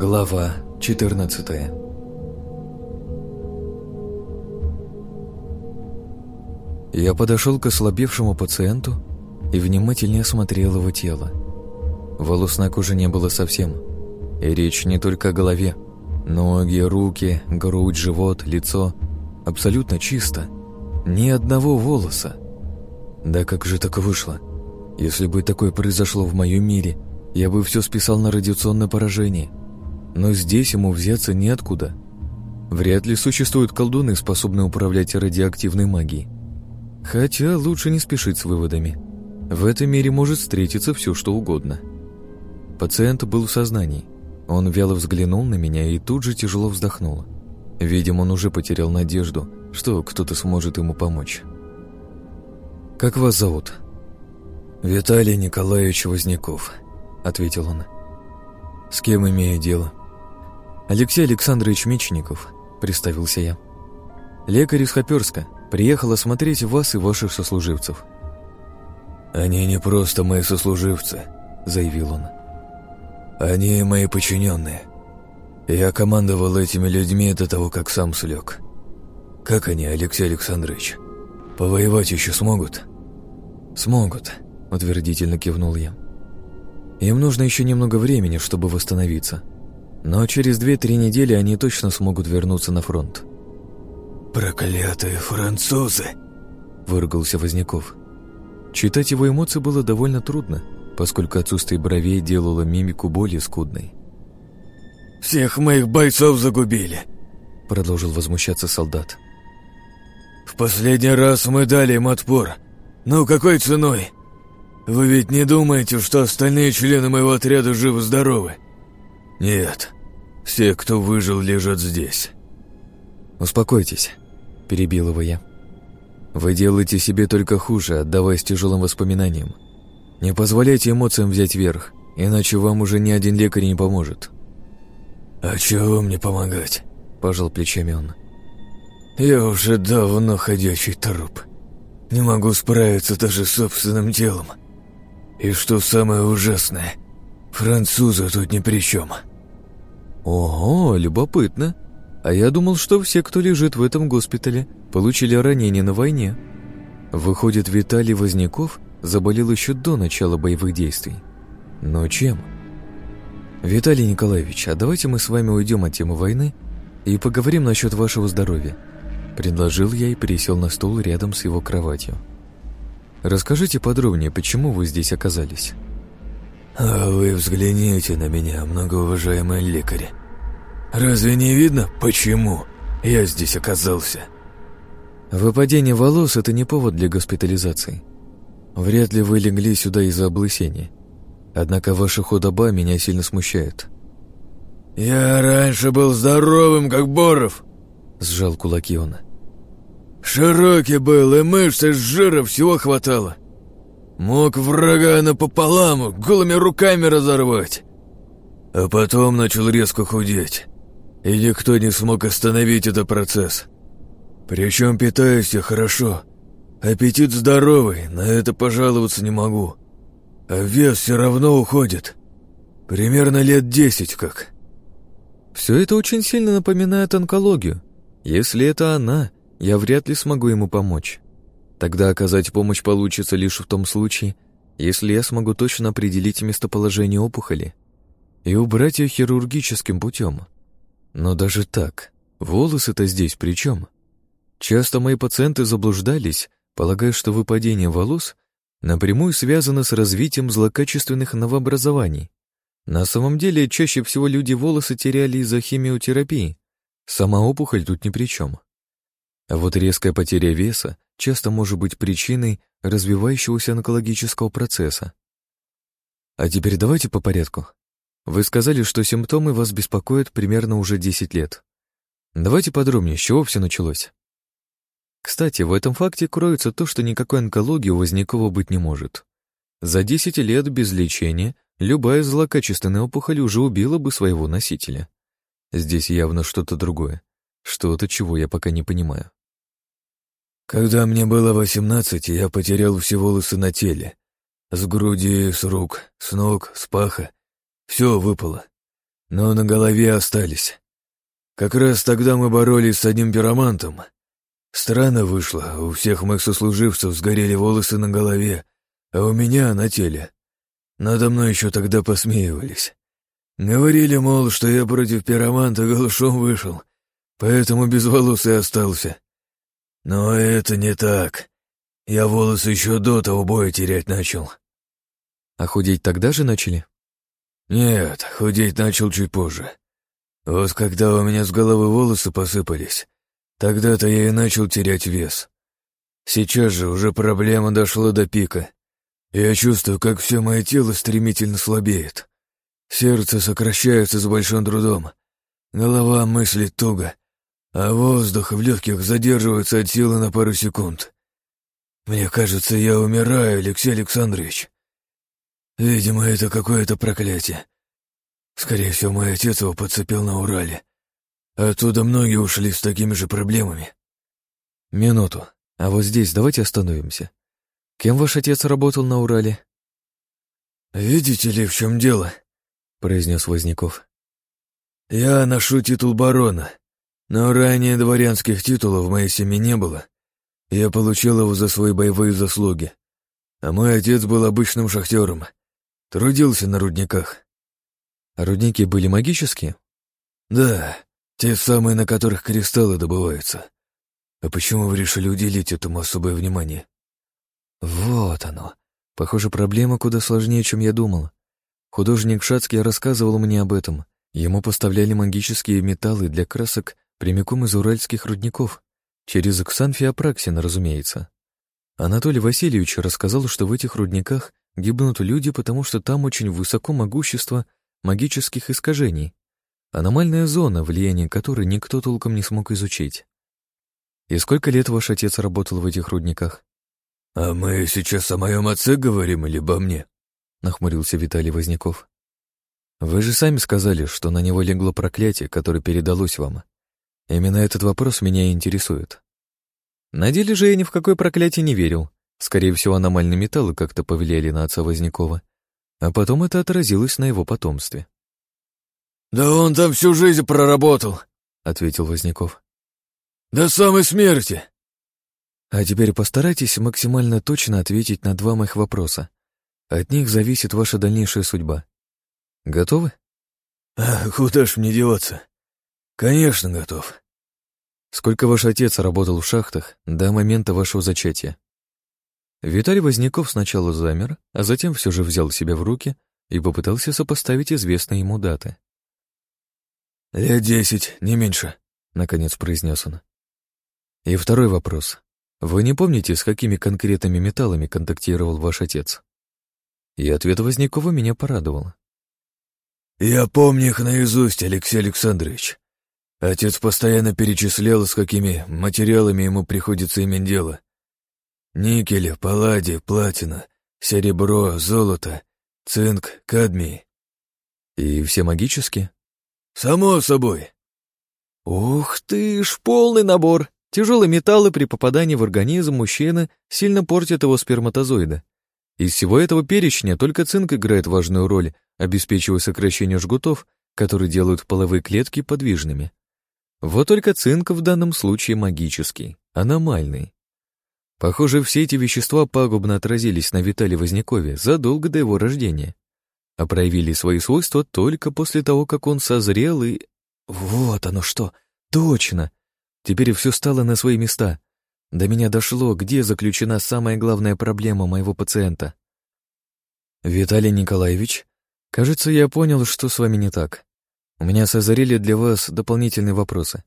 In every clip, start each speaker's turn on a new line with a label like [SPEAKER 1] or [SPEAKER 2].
[SPEAKER 1] Глава 14 Я подошел к ослабевшему пациенту и внимательнее осмотрел его тело. Волос на коже не было совсем. И речь не только о голове. Ноги, руки, грудь, живот, лицо. Абсолютно чисто. Ни одного волоса. Да как же так вышло? Если бы такое произошло в моем мире, я бы все списал на радиационное поражение. Но здесь ему взяться неоткуда. Вряд ли существуют колдуны, способные управлять радиоактивной магией. Хотя лучше не спешить с выводами. В этом мире может встретиться все, что угодно. Пациент был в сознании. Он вяло взглянул на меня и тут же тяжело вздохнул. Видимо, он уже потерял надежду, что кто-то сможет ему помочь. «Как вас зовут?»
[SPEAKER 2] «Виталий Николаевич Возняков», — ответил он. «С кем имею дело?»
[SPEAKER 1] «Алексей Александрович Мечников», — представился я. «Лекарь из Хоперска. Приехал осмотреть вас и ваших сослуживцев».
[SPEAKER 2] «Они не просто мои сослуживцы», — заявил он. «Они мои подчиненные. Я командовал этими людьми до того, как сам слег. Как они, Алексей Александрович? Повоевать еще смогут?»
[SPEAKER 1] «Смогут», — утвердительно кивнул я. «Им нужно еще немного времени, чтобы восстановиться. Но через две-три недели они точно смогут вернуться на фронт».
[SPEAKER 2] «Проклятые французы!» — выругался Возняков.
[SPEAKER 1] Читать его эмоции было довольно трудно, поскольку отсутствие бровей делало мимику более скудной.
[SPEAKER 2] «Всех моих бойцов загубили!» — продолжил возмущаться солдат. «В последний раз мы дали им отпор. Ну, какой ценой? Вы ведь не думаете, что остальные члены моего отряда живы-здоровы? Нет, все, кто выжил, лежат здесь».
[SPEAKER 1] «Успокойтесь», — перебил его я. «Вы делаете себе только хуже, отдаваясь тяжелым воспоминаниям. Не позволяйте эмоциям взять верх, иначе вам уже ни один лекарь не поможет».
[SPEAKER 2] «А чего мне помогать?» – пожал плечами он. «Я уже давно ходячий труп. Не могу справиться даже с собственным телом. И что самое ужасное, французы тут ни при чем».
[SPEAKER 1] «Ого, любопытно. А я думал, что все, кто лежит в этом госпитале, получили ранения на войне. Выходит, Виталий Возняков заболел еще до начала боевых действий. Но чем?» «Виталий Николаевич, а давайте мы с вами уйдем от темы войны и поговорим насчет вашего здоровья», предложил я и пересел на стул рядом с его кроватью. «Расскажите подробнее, почему вы здесь оказались?»
[SPEAKER 2] «А вы взгляните на меня, многоуважаемый лекарь. Разве не видно, почему я здесь оказался?»
[SPEAKER 1] «Выпадение волос – это не повод для госпитализации. Вряд ли вы легли сюда из-за облысения. Однако ваша худоба меня сильно смущает.
[SPEAKER 2] «Я раньше был здоровым, как Боров!» — сжал кулаки он. «Широкий был, и мышцы с жира всего хватало. Мог врага напополам, голыми руками разорвать. А потом начал резко худеть, и никто не смог остановить этот процесс. Причем питаюсь я хорошо, аппетит здоровый, на это пожаловаться не могу» а вес все равно уходит. Примерно лет десять как.
[SPEAKER 1] Все это очень сильно напоминает онкологию. Если это она, я вряд ли смогу ему помочь. Тогда оказать помощь получится лишь в том случае, если я смогу точно определить местоположение опухоли и убрать ее хирургическим путем. Но даже так, волосы-то здесь при чем? Часто мои пациенты заблуждались, полагая, что выпадение волос напрямую связано с развитием злокачественных новообразований. На самом деле, чаще всего люди волосы теряли из-за химиотерапии. Сама опухоль тут ни при чем. А вот резкая потеря веса часто может быть причиной развивающегося онкологического процесса. А теперь давайте по порядку. Вы сказали, что симптомы вас беспокоят примерно уже 10 лет. Давайте подробнее, с чего все началось. Кстати, в этом факте кроется то, что никакой онкологии у Вознякова быть не может. За 10 лет без лечения любая злокачественная опухоль уже убила бы своего носителя. Здесь явно что-то другое, что-то, чего я пока не понимаю.
[SPEAKER 2] Когда мне было 18, я потерял все волосы на теле. С груди, с рук, с ног, с паха. Все выпало. но на голове остались. Как раз тогда мы боролись с одним пиромантом. Странно вышло, у всех моих сослуживцев сгорели волосы на голове, а у меня на теле. Надо мной еще тогда посмеивались. Говорили, мол, что я против пироманта голышом вышел, поэтому без волос и остался. Но это не так. Я волосы еще до того боя терять начал.
[SPEAKER 1] А худеть тогда же начали?
[SPEAKER 2] Нет, худеть начал чуть позже. Вот когда у меня с головы волосы посыпались, тогда-то я и начал терять вес. Сейчас же уже проблема дошла до пика. Я чувствую, как все мое тело стремительно слабеет. Сердце сокращается с большим трудом. Голова мыслит туго, а воздух в легких задерживается от силы на пару секунд. Мне кажется, я умираю, Алексей Александрович. Видимо, это какое-то проклятие. Скорее всего, мой отец его подцепил на Урале. Оттуда многие ушли с такими же проблемами.
[SPEAKER 1] Минуту. А вот здесь давайте остановимся. Кем ваш отец работал на Урале?
[SPEAKER 2] Видите ли, в чем дело? произнес Возняков. Я ношу титул барона, но ранее дворянских титулов в моей семье не было. Я получил его за свои боевые заслуги. А мой отец был обычным шахтером, Трудился на рудниках.
[SPEAKER 1] А рудники были магические?
[SPEAKER 2] Да, те самые, на которых кристаллы добываются. А почему вы решили уделить этому особое внимание?
[SPEAKER 1] Вот оно. Похоже, проблема куда сложнее, чем я думал. Художник Шацкий рассказывал мне об этом. Ему поставляли магические металлы для красок прямиком из уральских рудников. Через Ксанфия Апраксина, разумеется. Анатолий Васильевич рассказал, что в этих рудниках Гибнут люди, потому что там очень высоко могущество магических искажений. Аномальная зона, влияние которой никто толком не смог изучить. И сколько лет ваш отец работал в этих рудниках?
[SPEAKER 2] А мы сейчас о моем отце говорим или обо мне? Нахмурился Виталий Возняков.
[SPEAKER 1] Вы же сами сказали, что на него легло проклятие, которое передалось вам. Именно этот вопрос меня интересует. На деле же я ни в какое проклятие не верил. Скорее всего, аномальные металлы как-то повлияли на отца Вознякова, а потом это отразилось на его потомстве.
[SPEAKER 2] «Да он там всю жизнь проработал», — ответил Возняков. «До самой смерти».
[SPEAKER 1] А теперь постарайтесь максимально точно ответить на два моих вопроса. От них зависит ваша дальнейшая судьба. Готовы?
[SPEAKER 2] А, куда ж мне деваться? Конечно, готов.
[SPEAKER 1] Сколько ваш отец работал в шахтах до момента вашего зачатия? Виталий Возняков сначала замер, а затем все же взял себя в руки и попытался сопоставить известные ему даты.
[SPEAKER 2] «Лет десять, не меньше», — наконец произнес он.
[SPEAKER 1] И второй вопрос. Вы не помните, с какими конкретными металлами контактировал ваш отец? И ответ Вознякова меня порадовал.
[SPEAKER 2] «Я помню их наизусть, Алексей Александрович. Отец постоянно перечислял, с какими материалами ему приходится иметь дело. Никель, палладий, платина, серебро, золото, цинк, кадмий.
[SPEAKER 1] И все магические?
[SPEAKER 2] Само собой.
[SPEAKER 1] Ух ты ж, полный набор. Тяжелые металлы при попадании в организм мужчины сильно портят его сперматозоида. Из всего этого перечня только цинк играет важную роль, обеспечивая сокращение жгутов, которые делают половые клетки подвижными. Вот только цинк в данном случае магический, аномальный. Похоже, все эти вещества пагубно отразились на Витале Вознякове задолго до его рождения, а проявили свои свойства только после того, как он созрел и... Вот оно что! Точно! Теперь все стало на свои места. До меня дошло, где заключена самая главная проблема моего пациента. Виталий Николаевич, кажется, я понял, что с вами не так. У меня созрели для вас дополнительные вопросы.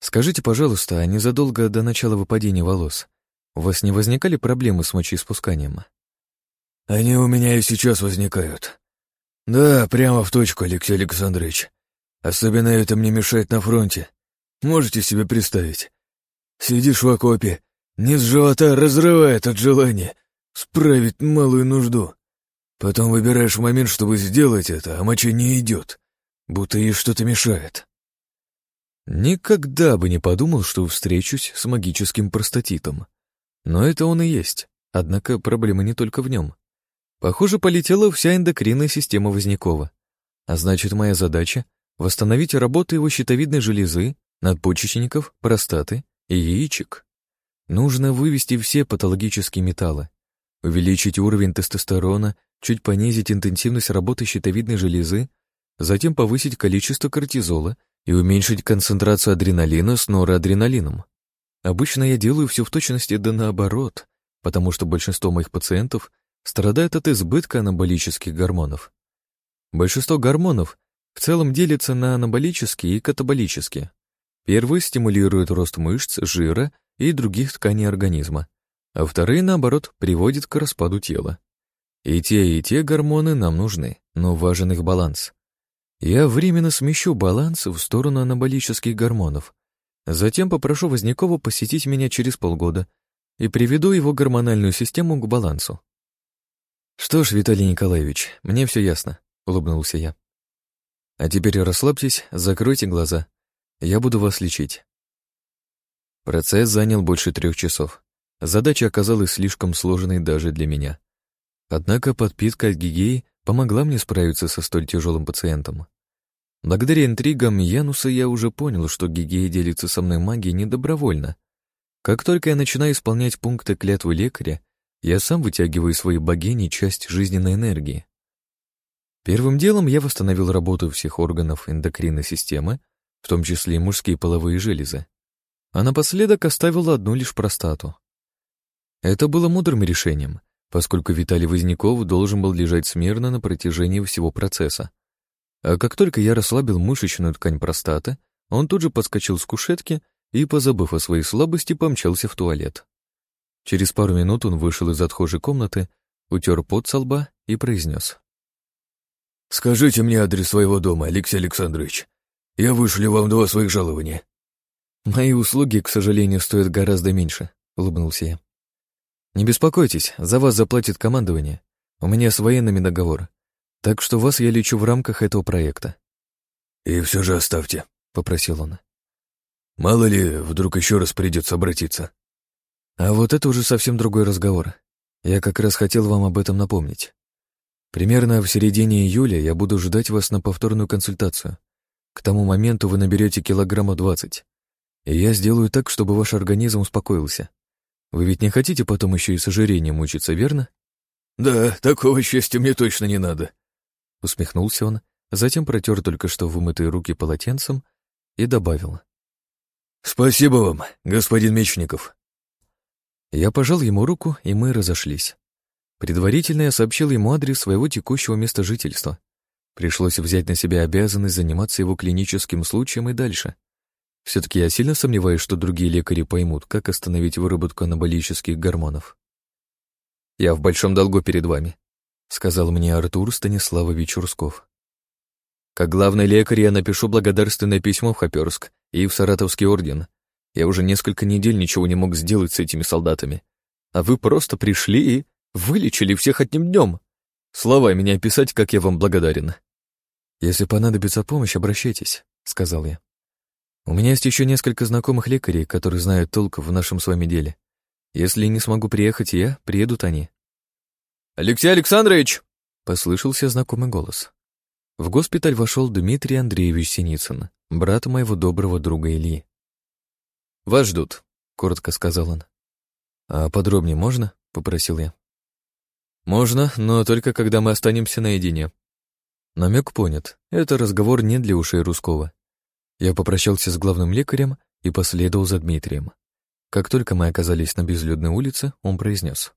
[SPEAKER 1] Скажите, пожалуйста, а незадолго до начала выпадения волос у вас не возникали проблемы с мочеиспусканием?
[SPEAKER 2] Они у меня и сейчас возникают. Да, прямо в точку, Алексей Александрович. Особенно это мне мешает на фронте. Можете себе представить? Сидишь в окопе, низ живота разрывает от желания справить малую нужду. Потом выбираешь момент, чтобы сделать это, а моча не идет, будто ей что-то мешает.
[SPEAKER 1] Никогда бы не подумал, что встречусь с магическим простатитом. Но это он и есть. Однако проблема не только в нем. Похоже, полетела вся эндокринная система Вознякова. А значит, моя задача — восстановить работу его щитовидной железы, надпочечников, простаты и яичек. Нужно вывести все патологические металлы, увеличить уровень тестостерона, чуть понизить интенсивность работы щитовидной железы, затем повысить количество кортизола и уменьшить концентрацию адреналина с норадреналином. Обычно я делаю все в точности да наоборот, потому что большинство моих пациентов страдает от избытка анаболических гормонов. Большинство гормонов в целом делятся на анаболические и катаболические. Первые стимулируют рост мышц, жира и других тканей организма, а вторые, наоборот, приводят к распаду тела. И те, и те гормоны нам нужны, но важен их баланс. Я временно смещу баланс в сторону анаболических гормонов. Затем попрошу Вознякова посетить меня через полгода и приведу его гормональную систему к балансу. Что ж, Виталий Николаевич, мне все ясно, улыбнулся я. А теперь расслабьтесь, закройте глаза. Я буду вас лечить. Процесс занял больше трех часов. Задача оказалась слишком сложной даже для меня. Однако подпитка от Гигеи помогла мне справиться со столь тяжелым пациентом. Благодаря интригам Януса я уже понял, что Гигея делится со мной магией недобровольно. Как только я начинаю исполнять пункты клятвы лекаря, я сам вытягиваю своей богини часть жизненной энергии. Первым делом я восстановил работу всех органов эндокринной системы, в том числе и мужские половые железы. А напоследок оставил одну лишь простату. Это было мудрым решением, поскольку Виталий Возняков должен был лежать смирно на протяжении всего процесса. А как только я расслабил мышечную ткань простаты, он тут же подскочил с кушетки и, позабыв о своей слабости, помчался в туалет. Через пару минут он вышел из отхожей комнаты, утер пот со лба и произнес. «Скажите мне адрес своего дома, Алексей Александрович. Я вышлю вам два своих жалования». «Мои услуги, к сожалению, стоят гораздо меньше», — улыбнулся я. Не беспокойтесь, за вас заплатит командование. У меня с военными договор. Так что вас я лечу в рамках этого проекта. И все же оставьте, попросил он. Мало ли, вдруг еще раз придется обратиться. А вот это уже совсем другой разговор. Я как раз хотел вам об этом напомнить. Примерно в середине июля я буду ждать вас на повторную консультацию. К тому моменту вы наберете килограммов двадцать. И я сделаю так, чтобы ваш организм успокоился. Вы ведь не хотите потом еще и с ожирением мучиться, верно? Да, такого счастья мне точно не надо. Усмехнулся он, затем протер только что вымытые руки полотенцем и добавил. Спасибо вам, господин Мечников. Я пожал ему руку, и мы разошлись. Предварительно я сообщил ему адрес своего текущего места жительства. Пришлось взять на себя обязанность заниматься его клиническим случаем и дальше — все-таки я сильно сомневаюсь, что другие лекари поймут, как остановить выработку анаболических гормонов. «Я в большом долгу перед вами», — сказал мне Артур Станиславович Урсков. «Как главный лекарь я напишу благодарственное письмо в Хоперск и в Саратовский орден. Я уже несколько недель ничего не мог сделать с этими солдатами. А вы просто пришли и вылечили всех одним днем. Словами не описать, как я вам благодарен». «Если понадобится помощь, обращайтесь», — сказал я. У меня есть еще несколько знакомых лекарей, которые знают толк в нашем с вами деле. Если не смогу приехать я, приедут они. «Алексей Александрович!» — послышался знакомый голос. В госпиталь вошел Дмитрий Андреевич Синицын, брат моего доброго друга Ильи. «Вас ждут», — коротко сказал он. «А подробнее можно?» — попросил я. «Можно, но только когда мы останемся наедине». Намек понят. Это разговор не для ушей русского. Я попрощался с главным лекарем и последовал за Дмитрием. Как только мы оказались на безлюдной улице, он произнес.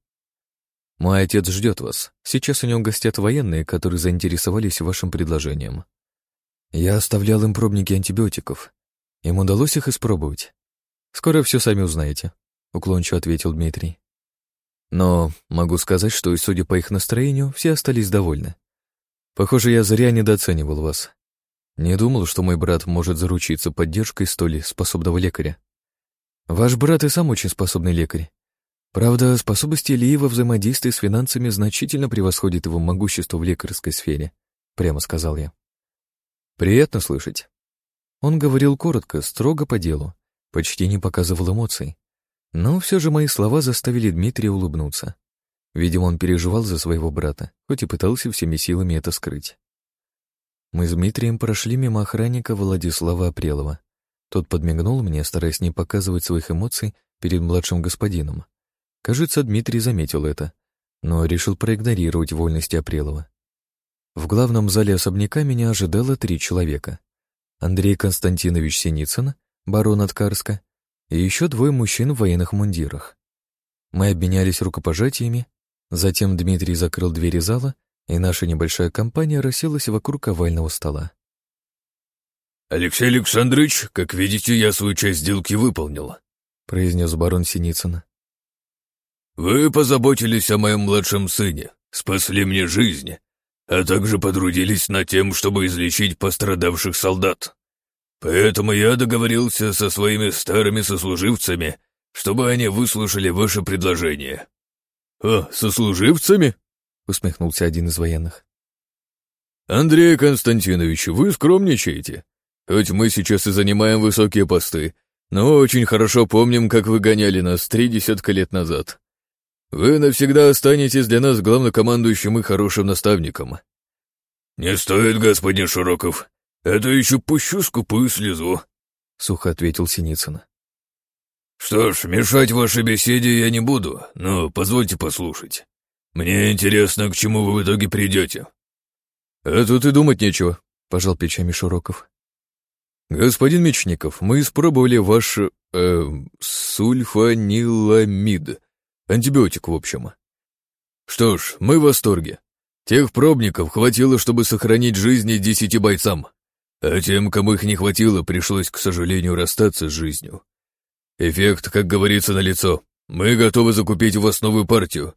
[SPEAKER 1] «Мой отец ждет вас. Сейчас у него гостят военные, которые заинтересовались вашим предложением. Я оставлял им пробники антибиотиков. Им удалось их испробовать. Скоро все сами узнаете», — уклончиво ответил Дмитрий. «Но могу сказать, что, судя по их настроению, все остались довольны. Похоже, я зря недооценивал вас. Не думал, что мой брат может заручиться поддержкой столь способного лекаря. Ваш брат и сам очень способный лекарь. Правда, способности Ильи во взаимодействии с финансами значительно превосходят его могущество в лекарской сфере, прямо сказал я. Приятно слышать. Он говорил коротко, строго по делу, почти не показывал эмоций. Но все же мои слова заставили Дмитрия улыбнуться. Видимо, он переживал за своего брата, хоть и пытался всеми силами это скрыть. Мы с Дмитрием прошли мимо охранника Владислава Апрелова. Тот подмигнул мне, стараясь не показывать своих эмоций перед младшим господином. Кажется, Дмитрий заметил это, но решил проигнорировать вольности Апрелова. В главном зале особняка меня ожидало три человека. Андрей Константинович Синицын, барон от и еще двое мужчин в военных мундирах. Мы обменялись рукопожатиями, затем Дмитрий закрыл двери зала, и наша небольшая компания расселась вокруг овального стола.
[SPEAKER 2] «Алексей Александрович, как видите, я свою часть сделки выполнил», — произнес барон Синицын. «Вы позаботились о моем младшем сыне, спасли мне жизнь, а также потрудились над тем, чтобы излечить пострадавших солдат. Поэтому я договорился со своими старыми сослуживцами, чтобы они выслушали ваше предложение». «А, сослуживцами?» — усмехнулся один из военных. «Андрей Константинович, вы скромничаете. Хоть мы сейчас и занимаем высокие посты, но очень хорошо помним, как вы гоняли нас три десятка лет назад. Вы навсегда останетесь для нас главнокомандующим и хорошим наставником». «Не стоит, господин Широков. Это еще пущу скупую слезу», — сухо ответил Синицын. «Что ж, мешать вашей беседе я не буду, но позвольте послушать. Мне интересно, к чему вы в итоге придете». «А тут и думать нечего», — пожал плечами Широков. «Господин Мечников, мы испробовали ваш... Э, сульфаниламид. Антибиотик, в общем. Что ж, мы в восторге. Тех пробников хватило, чтобы сохранить жизни десяти бойцам. А тем, кому их не хватило, пришлось, к сожалению, расстаться с жизнью. Эффект, как говорится, налицо. Мы готовы закупить у вас новую партию.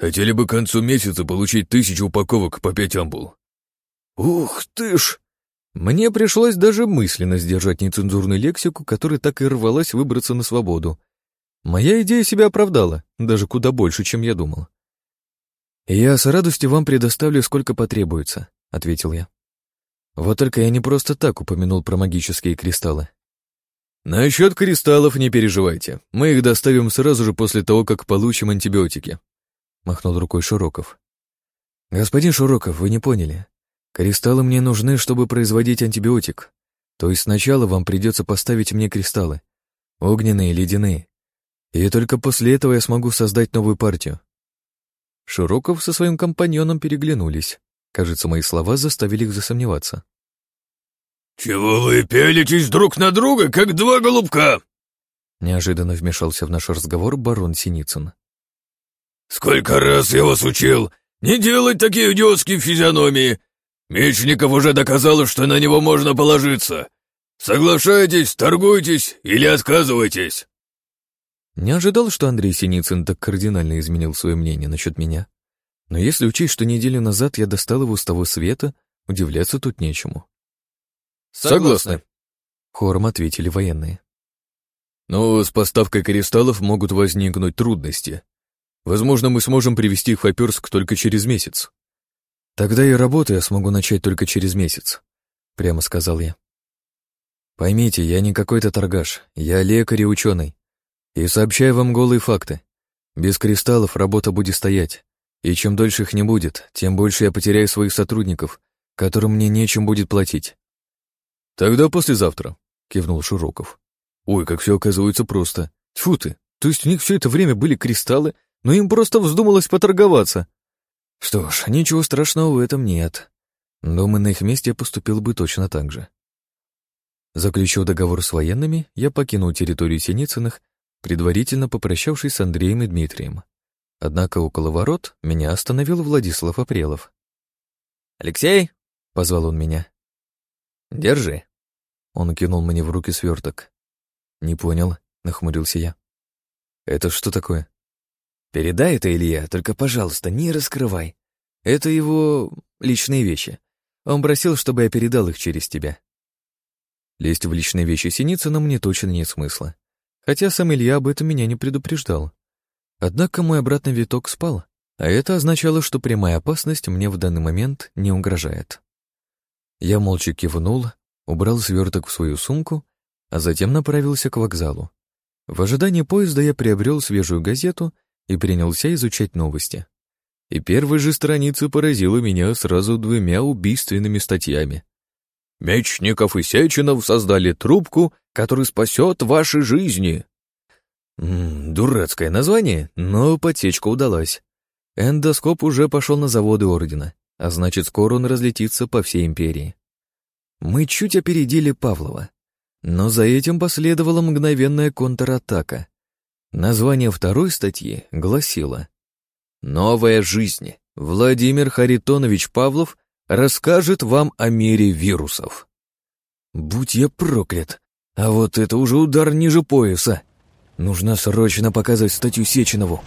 [SPEAKER 2] Хотели бы к концу месяца получить тысячу упаковок по пять ампул. Ух ты ж! Мне пришлось даже мысленно сдержать нецензурную лексику, которая так и рвалась выбраться на свободу. Моя идея себя оправдала, даже куда больше, чем я думал. «Я с радостью вам предоставлю, сколько потребуется», — ответил я. Вот только я не просто так упомянул про магические кристаллы. «Насчет кристаллов не переживайте. Мы их доставим сразу же после того, как получим антибиотики», — махнул рукой Широков. «Господин Широков, вы не поняли. Кристаллы мне нужны, чтобы производить антибиотик. То есть сначала вам придется поставить мне кристаллы. Огненные, ледяные. И только после этого я смогу создать новую партию. Широков со своим компаньоном переглянулись. Кажется, мои слова заставили их засомневаться.
[SPEAKER 3] «Чего вы пелитесь друг на друга, как два голубка?»
[SPEAKER 1] Неожиданно вмешался в наш разговор барон Синицын.
[SPEAKER 3] «Сколько раз я вас учил не делать такие идиотские физиономии Мечников уже доказал, что на него можно положиться. Соглашайтесь, торгуйтесь или отказывайтесь.
[SPEAKER 1] Не ожидал, что Андрей Синицын так кардинально изменил свое мнение насчет меня. Но если учесть, что неделю назад я достал его с того света, удивляться тут нечему.
[SPEAKER 2] «Согласны», —
[SPEAKER 1] хором ответили военные.
[SPEAKER 2] «Но с поставкой кристаллов могут возникнуть трудности. Возможно, мы сможем привести их в Аперск только через месяц».
[SPEAKER 1] «Тогда и работу я смогу начать только через месяц», — прямо сказал я. «Поймите, я не какой-то торгаш, я лекарь и ученый. И сообщаю вам голые факты. Без кристаллов работа будет стоять, и чем дольше их не будет, тем больше я потеряю своих сотрудников, которым мне нечем будет платить».
[SPEAKER 2] «Тогда послезавтра», — кивнул Широков. «Ой, как все оказывается просто. Тьфу ты, то есть у них все это время были кристаллы, но им просто вздумалось поторговаться.
[SPEAKER 1] Что ж, ничего страшного в этом нет. Думаю, на их месте я поступил бы точно так же. Заключив договор с военными, я покинул территорию Синицыных, предварительно попрощавшись с Андреем и Дмитрием. Однако около ворот меня остановил Владислав Апрелов.
[SPEAKER 4] «Алексей!» — позвал он меня. «Держи».
[SPEAKER 1] Он кинул мне в руки сверток. «Не понял», — нахмурился я. «Это что такое?»
[SPEAKER 4] Передай это Илья, только, пожалуйста, не раскрывай. Это его личные вещи. Он просил, чтобы я передал их через тебя.
[SPEAKER 1] Лезть в личные вещи Синицына мне точно нет смысла. Хотя сам Илья об этом меня не предупреждал. Однако мой обратный виток спал, а это означало, что прямая опасность мне в данный момент не угрожает. Я молча кивнул, убрал сверток в свою сумку, а затем направился к вокзалу. В ожидании поезда я приобрел свежую газету и принялся изучать новости. И первая же страница поразила меня сразу двумя убийственными статьями. Мечников и Сеченов создали трубку, которая спасет ваши жизни». М -м, дурацкое название, но подсечка удалась. Эндоскоп уже пошел на заводы Ордена, а значит, скоро он разлетится по всей империи. Мы чуть опередили Павлова, но за этим последовала мгновенная контратака. Название второй статьи гласило «Новая жизнь. Владимир Харитонович Павлов расскажет вам о мире вирусов». Будь я проклят, а вот это уже удар ниже пояса. Нужно срочно показать статью Сеченову.